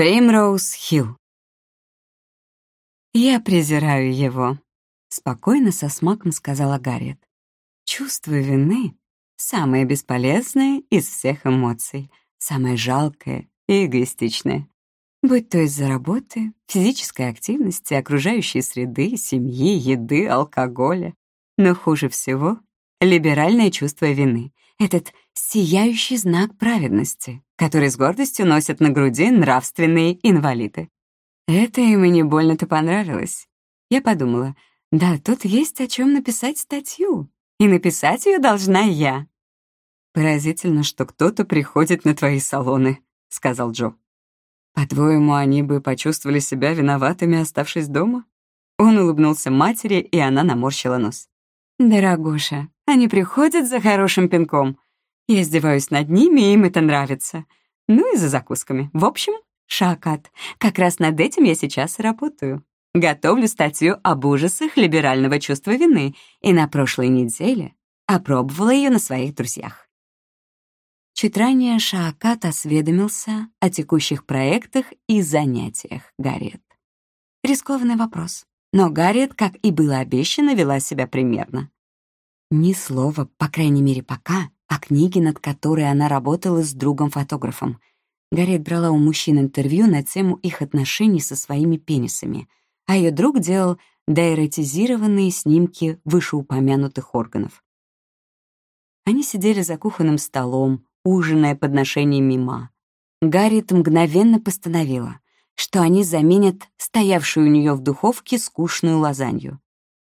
Примроуз Хилл. «Я презираю его», — спокойно со смаком сказала Гарриет. «Чувство вины — самое бесполезное из всех эмоций, самое жалкое и эгоистичное. Будь то из-за работы, физической активности, окружающей среды, семьи, еды, алкоголя. Но хуже всего — либеральное чувство вины, этот сияющий знак праведности, который с гордостью носят на груди нравственные инвалиды. Это им и не больно-то понравилось. Я подумала, да, тут есть о чем написать статью, и написать ее должна я. «Поразительно, что кто-то приходит на твои салоны», — сказал Джо. «По-твоему, они бы почувствовали себя виноватыми, оставшись дома?» Он улыбнулся матери, и она наморщила нос. «Дорогуша, они приходят за хорошим пинком. Я издеваюсь над ними, и им это нравится. Ну и за закусками. В общем, Шакат. Как раз над этим я сейчас работаю. Готовлю статью об ужасах либерального чувства вины, и на прошлой неделе опробовала ее на своих друзьях. Чуть ранее Шаакат осведомился о текущих проектах и занятиях Гарриет. Рискованный вопрос, но Гарриет, как и было обещано, вела себя примерно. Ни слова, по крайней мере пока, о книге, над которой она работала с другом-фотографом, Гарриет брала у мужчин интервью на тему их отношений со своими пенисами, а ее друг делал дайротизированные снимки вышеупомянутых органов. Они сидели за кухонным столом, ужиная подношением мима. Гарриет мгновенно постановила, что они заменят стоявшую у нее в духовке скучную лазанью.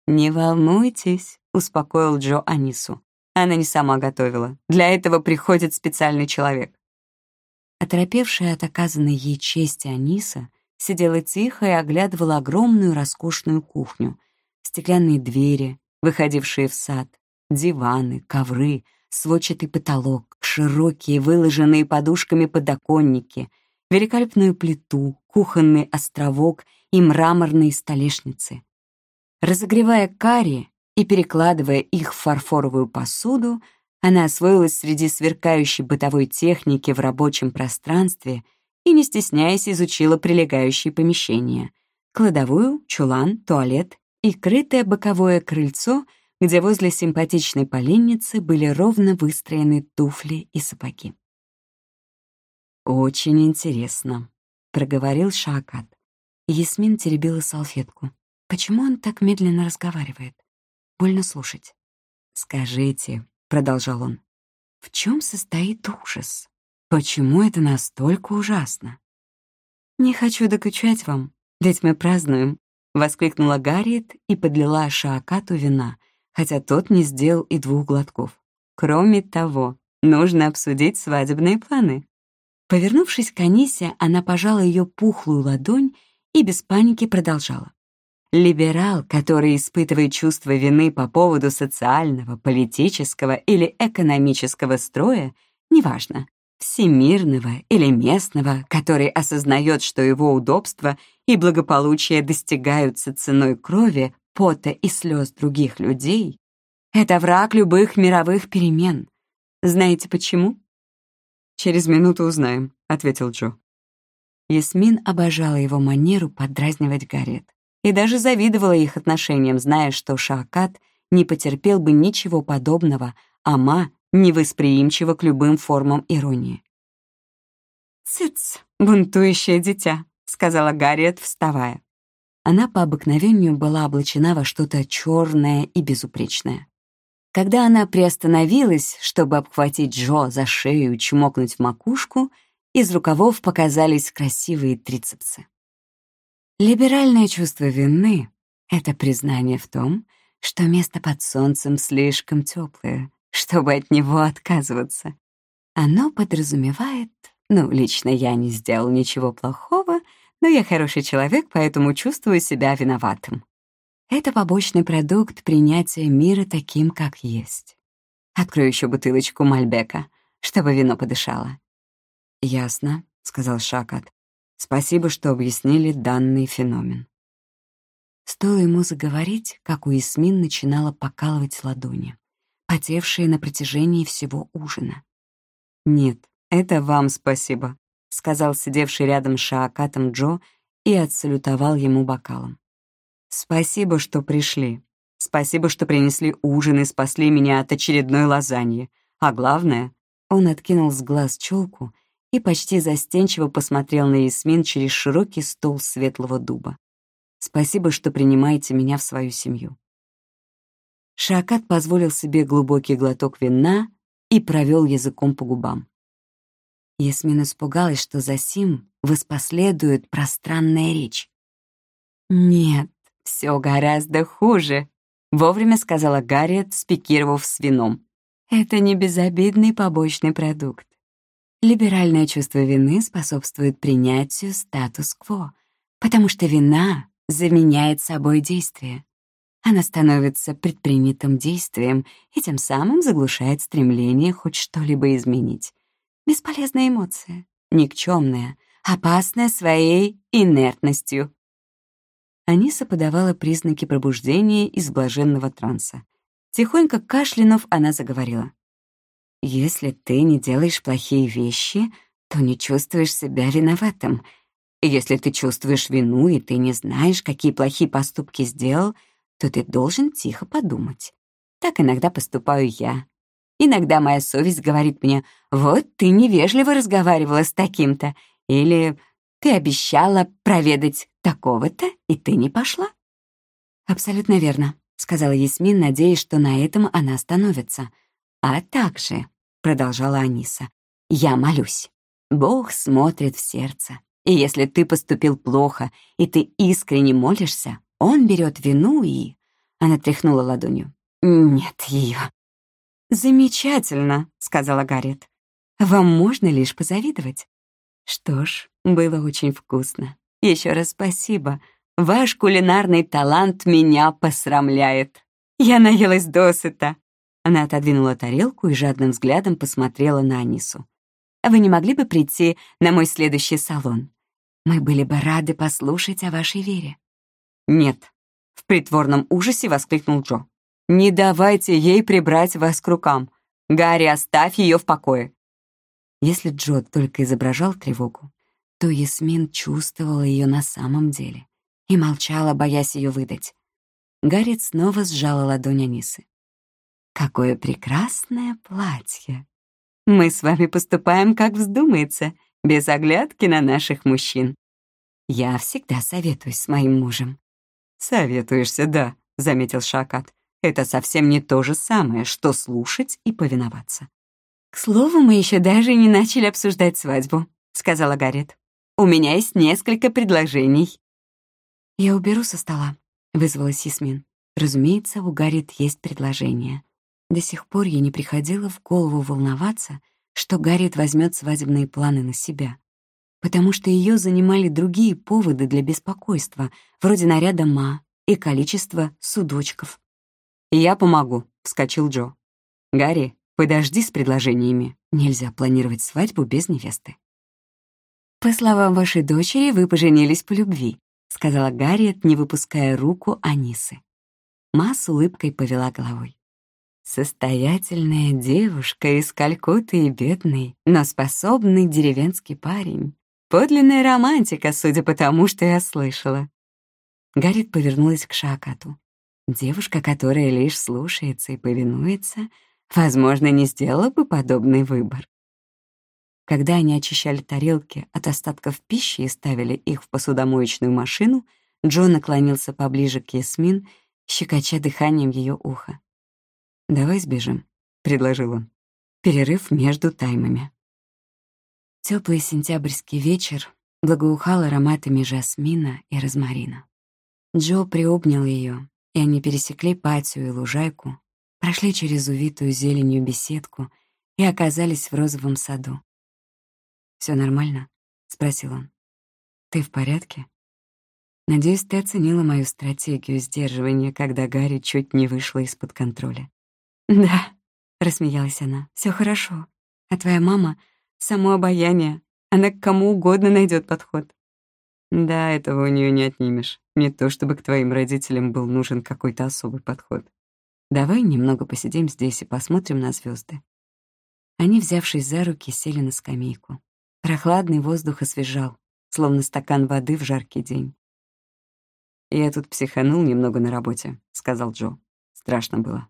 «Не волнуйтесь», — успокоил Джо Анису. Она не сама готовила. Для этого приходит специальный человек. Оторопевшая от оказанной ей чести Аниса сидела тихо и оглядывала огромную роскошную кухню, стеклянные двери, выходившие в сад, диваны, ковры, сводчатый потолок, широкие, выложенные подушками подоконники, великолепную плиту, кухонный островок и мраморные столешницы. Разогревая карри и перекладывая их в фарфоровую посуду, она освоилась среди сверкающей бытовой техники в рабочем пространстве и, не стесняясь, изучила прилегающие помещения — кладовую, чулан, туалет и крытое боковое крыльцо, где возле симпатичной поленницы были ровно выстроены туфли и сапоги. «Очень интересно», — проговорил Шаакат. Ясмин теребила салфетку. «Почему он так медленно разговаривает? Больно слушать». «Скажите, продолжал он. В чем состоит ужас? Почему это настолько ужасно? Не хочу докучать вам, ведь мы празднуем, воскликнула Гарриет и подлила Шаакату вина, хотя тот не сделал и двух глотков. Кроме того, нужно обсудить свадебные планы. Повернувшись к Анисе, она пожала ее пухлую ладонь и без паники продолжала. Либерал, который испытывает чувство вины по поводу социального, политического или экономического строя, неважно, всемирного или местного, который осознает, что его удобство и благополучие достигаются ценой крови, пота и слез других людей, это враг любых мировых перемен. Знаете почему? «Через минуту узнаем», — ответил Джо. Ясмин обожала его манеру подразнивать Гарет и даже завидовала их отношениям, зная, что Шаакат не потерпел бы ничего подобного, а Ма невосприимчива к любым формам иронии. «Цыц, бунтующее дитя», — сказала Гарриет, вставая. Она по обыкновению была облачена во что-то черное и безупречное. Когда она приостановилась, чтобы обхватить Джо за шею и чмокнуть в макушку, из рукавов показались красивые трицепсы. Либеральное чувство вины — это признание в том, что место под солнцем слишком теплое, чтобы от него отказываться. Оно подразумевает, ну, лично я не сделал ничего плохого, но я хороший человек, поэтому чувствую себя виноватым. Это побочный продукт принятия мира таким, как есть. Открою еще бутылочку Мальбека, чтобы вино подышало. «Ясно», — сказал Шакат. Спасибо, что объяснили данный феномен. Стоило ему заговорить, как у Ясмин начинала покалывать ладони, потевшие на протяжении всего ужина. «Нет, это вам спасибо», сказал сидевший рядом с Шаакатом Джо и отсалютовал ему бокалом. «Спасибо, что пришли. Спасибо, что принесли ужин и спасли меня от очередной лазаньи. А главное...» Он откинул с глаз челку и почти застенчиво посмотрел на Ясмин через широкий стол светлого дуба. «Спасибо, что принимаете меня в свою семью». Шаакат позволил себе глубокий глоток вина и провел языком по губам. Ясмин испугалась, что за сим воспоследует пространная речь. «Нет, все гораздо хуже», — вовремя сказала Гарриет, спикировав с вином. «Это не безобидный побочный продукт. Либеральное чувство вины способствует принятию статус-кво, потому что вина заменяет собой действие. Она становится предпринятым действием и тем самым заглушает стремление хоть что-либо изменить. Бесполезная эмоция, никчемная, опасная своей инертностью. Аниса подавала признаки пробуждения из блаженного транса. Тихонько кашлянув, она заговорила. «Если ты не делаешь плохие вещи, то не чувствуешь себя виноватым. Если ты чувствуешь вину, и ты не знаешь, какие плохие поступки сделал — то ты должен тихо подумать. Так иногда поступаю я. Иногда моя совесть говорит мне, вот ты невежливо разговаривала с таким-то, или ты обещала проведать такого-то, и ты не пошла. Абсолютно верно, сказала Ясмин, надеясь, что на этом она остановится. А также, продолжала Аниса, я молюсь. Бог смотрит в сердце. И если ты поступил плохо, и ты искренне молишься, он берет вину и... Она тряхнула ладонью. Нет ее. «Замечательно», — сказала Гарриет. «Вам можно лишь позавидовать». «Что ж, было очень вкусно. Еще раз спасибо. Ваш кулинарный талант меня посрамляет. Я наелась досыта». Она отодвинула тарелку и жадным взглядом посмотрела на Анису. «Вы не могли бы прийти на мой следующий салон? Мы были бы рады послушать о вашей вере». «Нет», — в притворном ужасе воскликнул Джо. «Не давайте ей прибрать вас к рукам. Гарри, оставь ее в покое». Если Джо только изображал тревогу, то Ясмин чувствовала ее на самом деле и молчала, боясь ее выдать. Гарри снова сжала ладонь Анисы. «Какое прекрасное платье! Мы с вами поступаем, как вздумается, без оглядки на наших мужчин. Я всегда советуюсь с моим мужем. «Советуешься, да», — заметил Шакат. «Это совсем не то же самое, что слушать и повиноваться». «К слову, мы еще даже не начали обсуждать свадьбу», — сказала Гарриет. «У меня есть несколько предложений». «Я уберу со стола», — вызвалась Ясмин. Разумеется, у Гарриет есть предложение. До сих пор ей не приходило в голову волноваться, что Гарриет возьмет свадебные планы на себя потому что ее занимали другие поводы для беспокойства, вроде наряда Ма и количество судочков. «Я помогу», — вскочил Джо. «Гарри, подожди с предложениями. Нельзя планировать свадьбу без невесты». «По словам вашей дочери, вы поженились по любви», — сказала Гарриет, не выпуская руку Анисы. Ма с улыбкой повела головой. Состоятельная девушка из Калькутты и бедный, но способный деревенский парень. Подлинная романтика, судя по тому, что я слышала. Гаррит повернулась к Шакату. Девушка, которая лишь слушается и повинуется, возможно, не сделала бы подобный выбор. Когда они очищали тарелки от остатков пищи и ставили их в посудомоечную машину, Джон наклонился поближе к Ясмин, щекоча дыханием ее ухо. «Давай сбежим», — предложил он. «Перерыв между таймами». Теплый сентябрьский вечер благоухал ароматами жасмина и розмарина. Джо приобнял ее, и они пересекли патию и лужайку, прошли через увитую зеленью беседку и оказались в розовом саду. Все нормально?» — спросил он. «Ты в порядке?» «Надеюсь, ты оценила мою стратегию сдерживания, когда Гарри чуть не вышла из-под контроля». «Да», — рассмеялась она, — «всё хорошо. А твоя мама само обаяние. Она к кому угодно найдет подход. Да, этого у нее не отнимешь. Не то, чтобы к твоим родителям был нужен какой-то особый подход. Давай немного посидим здесь и посмотрим на звезды. Они, взявшись за руки, сели на скамейку. Прохладный воздух освежал, словно стакан воды в жаркий день. «Я тут психанул немного на работе», — сказал Джо. Страшно было.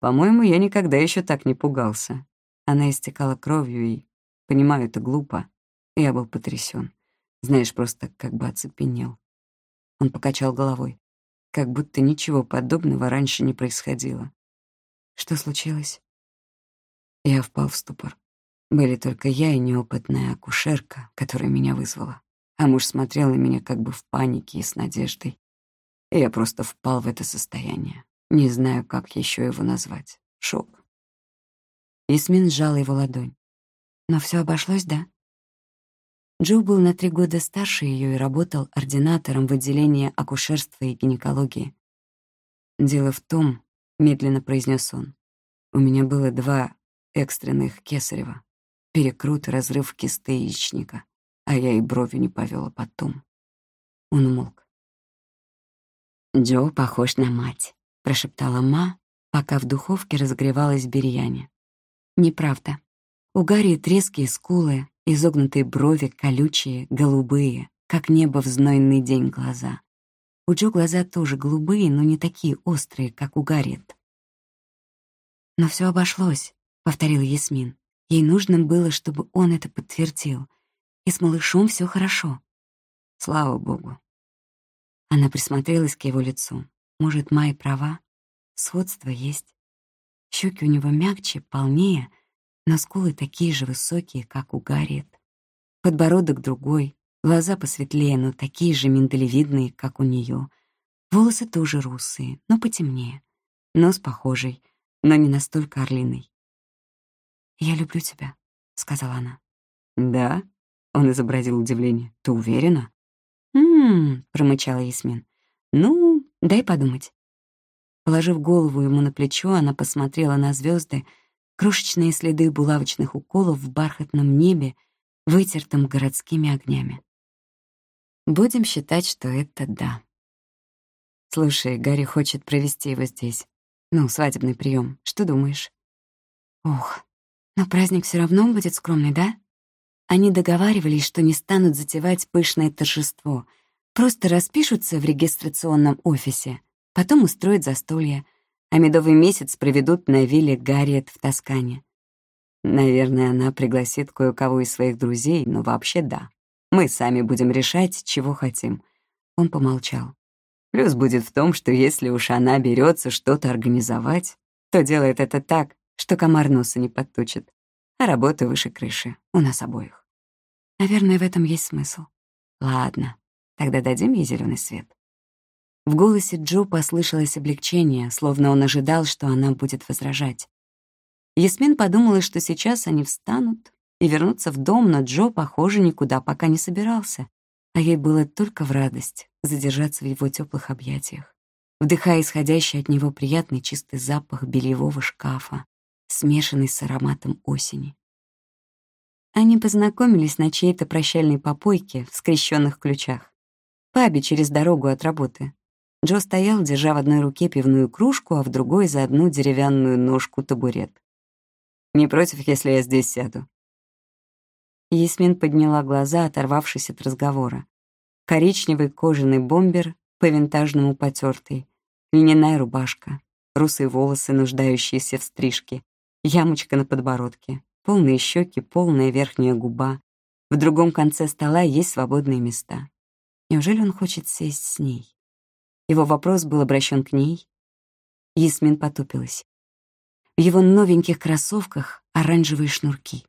По-моему, я никогда еще так не пугался. Она истекала кровью, и, понимаю, это глупо. Я был потрясен. Знаешь, просто как бы оцепенел. Он покачал головой, как будто ничего подобного раньше не происходило. Что случилось? Я впал в ступор. Были только я и неопытная акушерка, которая меня вызвала. А муж смотрел на меня как бы в панике и с надеждой. И я просто впал в это состояние. Не знаю, как еще его назвать. Шок. Ясмин сжала его ладонь. Но все обошлось, да? Джо был на три года старше ее и работал ординатором в отделении акушерства и гинекологии. «Дело в том», — медленно произнес он, — «у меня было два экстренных кесарева, перекрут и разрыв кисты яичника, а я и бровью не повела потом». Он умолк. «Джо похож на мать», — прошептала Ма, пока в духовке разогревалась бирьяни. «Неправда. У Гарри треские скулы, изогнутые брови, колючие, голубые, как небо в знойный день глаза. У Джо глаза тоже голубые, но не такие острые, как у Гарриет. «Но все обошлось», — повторил Ясмин. Ей нужно было, чтобы он это подтвердил. И с малышом все хорошо. Слава богу. Она присмотрелась к его лицу. Может, Май права? Сходство есть. Щеки у него мягче, полнее, но скулы такие же высокие, как у Гарриет. Подбородок другой, глаза посветлее, но такие же миндалевидные, как у нее. Волосы тоже русые, но потемнее. Нос похожий, но не настолько орлиный. «Я люблю тебя», — сказала она. «Да?» — он изобразил удивление. «Ты уверена?» «М-м-м», промычала Ясмин. «Ну, Дай подумать. Положив голову ему на плечо, она посмотрела на звезды, крошечные следы булавочных уколов в бархатном небе, вытертом городскими огнями. Будем считать, что это да. Слушай, Гарри хочет провести его здесь. Ну, свадебный прием. Что думаешь? Ох, но праздник все равно будет скромный, да? Они договаривались, что не станут затевать пышное торжество — Просто распишутся в регистрационном офисе, потом устроят застолье, а медовый месяц проведут на вилле Гарриет в Тоскане. Наверное, она пригласит кое-кого из своих друзей, но вообще да. Мы сами будем решать, чего хотим. Он помолчал. Плюс будет в том, что если уж она берется что-то организовать, то делает это так, что комар носа не подточит, а работа выше крыши у нас обоих. Наверное, в этом есть смысл. Ладно, Тогда дадим ей зеленый свет». В голосе Джо послышалось облегчение, словно он ожидал, что она будет возражать. Ясмин подумала, что сейчас они встанут и вернутся в дом, но Джо, похоже, никуда пока не собирался, а ей было только в радость задержаться в его теплых объятиях, вдыхая исходящий от него приятный чистый запах бельевого шкафа, смешанный с ароматом осени. Они познакомились на чьей-то прощальной попойке в скрещенных ключах пабе через дорогу от работы. Джо стоял, держа в одной руке пивную кружку, а в другой за одну деревянную ножку табурет. «Не против, если я здесь сяду?» Ясмин подняла глаза, оторвавшись от разговора. Коричневый кожаный бомбер, по-винтажному потертый, льняная рубашка, русые волосы, нуждающиеся в стрижке, ямочка на подбородке, полные щеки, полная верхняя губа. В другом конце стола есть свободные места. Неужели он хочет сесть с ней? Его вопрос был обращен к ней. Ясмин потупилась. В его новеньких кроссовках оранжевые шнурки.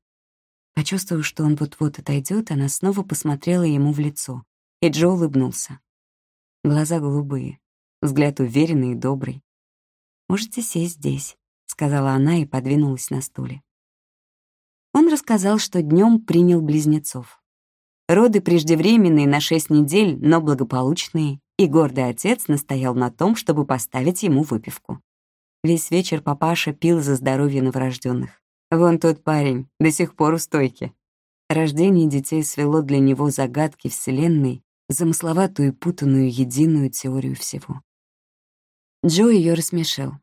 Почувствовав, что он вот-вот отойдет, она снова посмотрела ему в лицо, и Джо улыбнулся. Глаза голубые, взгляд уверенный и добрый. «Можете сесть здесь», — сказала она и подвинулась на стуле. Он рассказал, что днем принял близнецов. Роды преждевременные на шесть недель, но благополучные, и гордый отец настоял на том, чтобы поставить ему выпивку. Весь вечер папаша пил за здоровье новорожденных. Вон тот парень, до сих пор у стойки. Рождение детей свело для него загадки Вселенной, замысловатую и путанную единую теорию всего. Джо ее рассмешил.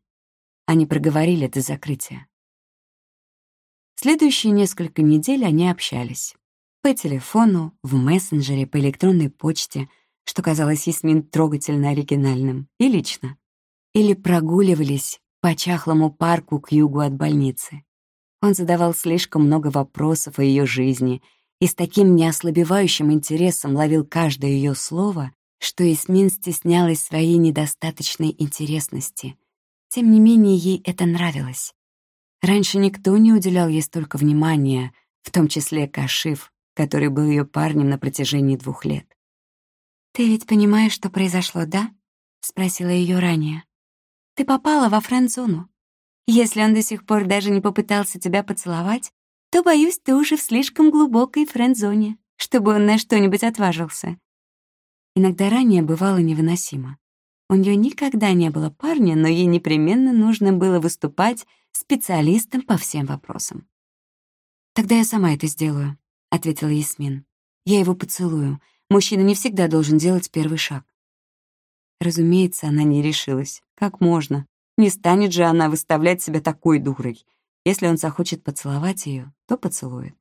Они проговорили до закрытия. Следующие несколько недель они общались. По телефону, в мессенджере, по электронной почте, что казалось Ясмин трогательно оригинальным, и лично. Или прогуливались по чахлому парку к югу от больницы. Он задавал слишком много вопросов о ее жизни и с таким неослабевающим интересом ловил каждое ее слово, что Ясмин стеснялась своей недостаточной интересности. Тем не менее, ей это нравилось. Раньше никто не уделял ей столько внимания, в том числе Кашиф, который был ее парнем на протяжении двух лет. «Ты ведь понимаешь, что произошло, да?» — спросила ее ранее. «Ты попала во френд-зону. Если он до сих пор даже не попытался тебя поцеловать, то, боюсь, ты уже в слишком глубокой френд-зоне, чтобы он на что-нибудь отважился. Иногда ранее бывало невыносимо. У нее никогда не было парня, но ей непременно нужно было выступать специалистом по всем вопросам. «Тогда я сама это сделаю», — ответила Ясмин. «Я его поцелую. Мужчина не всегда должен делать первый шаг». Разумеется, она не решилась. Как можно? Не станет же она выставлять себя такой дурой. Если он захочет поцеловать ее, то поцелует.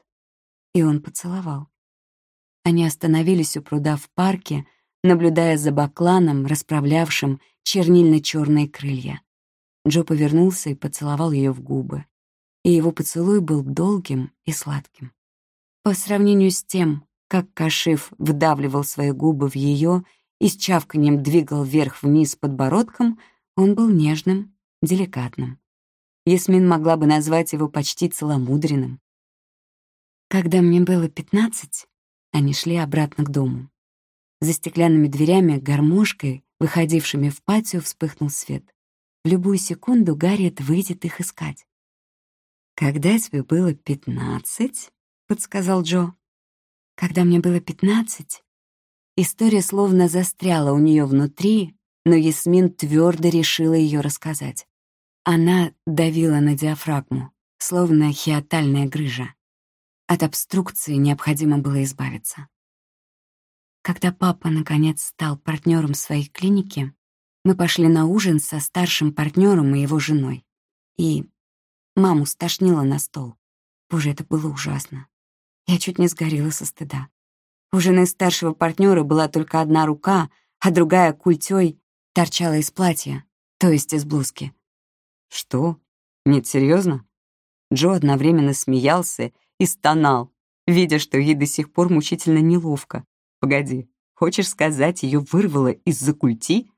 И он поцеловал. Они остановились у пруда в парке, наблюдая за бакланом, расправлявшим чернильно-черные крылья. Джо повернулся и поцеловал ее в губы. И его поцелуй был долгим и сладким. По сравнению с тем, как Кашиф вдавливал свои губы в ее и с чавканием двигал вверх-вниз подбородком, он был нежным, деликатным. Ясмин могла бы назвать его почти целомудренным. Когда мне было пятнадцать, они шли обратно к дому. За стеклянными дверями, гармошкой, выходившими в патио, вспыхнул свет. В любую секунду Гарриет выйдет их искать. «Когда тебе было пятнадцать?» — подсказал Джо. «Когда мне было пятнадцать...» История словно застряла у нее внутри, но Ясмин твердо решила ее рассказать. Она давила на диафрагму, словно хиатальная грыжа. От обструкции необходимо было избавиться. Когда папа, наконец, стал партнером своей клиники, мы пошли на ужин со старшим партнером и его женой. И маму стошнило на стол. Боже, это было ужасно. Я чуть не сгорела со стыда. У жены старшего партнера была только одна рука, а другая культей торчала из платья, то есть из блузки. «Что? Нет, серьезно? Джо одновременно смеялся и стонал, видя, что ей до сих пор мучительно неловко. Погоди, хочешь сказать, ее вырвало из-за культи?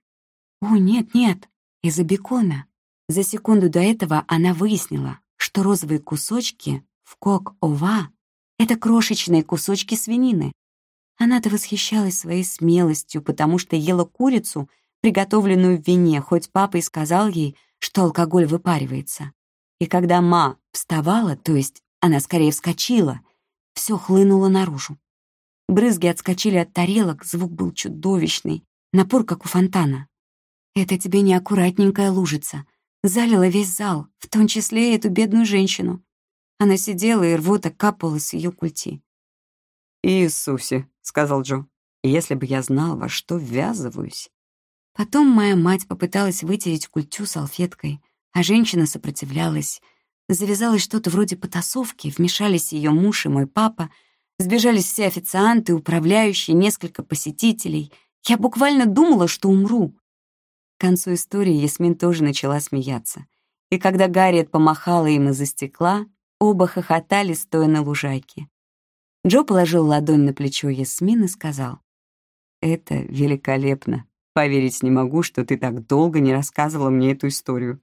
О, нет-нет, из-за бекона. За секунду до этого она выяснила, что розовые кусочки в кок-ова — это крошечные кусочки свинины. Она-то восхищалась своей смелостью, потому что ела курицу, приготовленную в вине, хоть папа и сказал ей, что алкоголь выпаривается. И когда Ма вставала, то есть она скорее вскочила, все хлынуло наружу. Брызги отскочили от тарелок, звук был чудовищный, напор как у фонтана. Это тебе не аккуратненькая лужица. Залила весь зал, в том числе и эту бедную женщину. Она сидела, и рвота капала с ее культи. «Иисусе», — сказал Джо, — «если бы я знал, во что ввязываюсь». Потом моя мать попыталась вытереть культю салфеткой, а женщина сопротивлялась. Завязалось что-то вроде потасовки, вмешались ее муж и мой папа — Сбежались все официанты, управляющие, несколько посетителей. Я буквально думала, что умру. К концу истории Ясмин тоже начала смеяться. И когда Гарриет помахала им из-за стекла, оба хохотали, стоя на лужайке. Джо положил ладонь на плечо Ясмин и сказал, «Это великолепно. Поверить не могу, что ты так долго не рассказывала мне эту историю».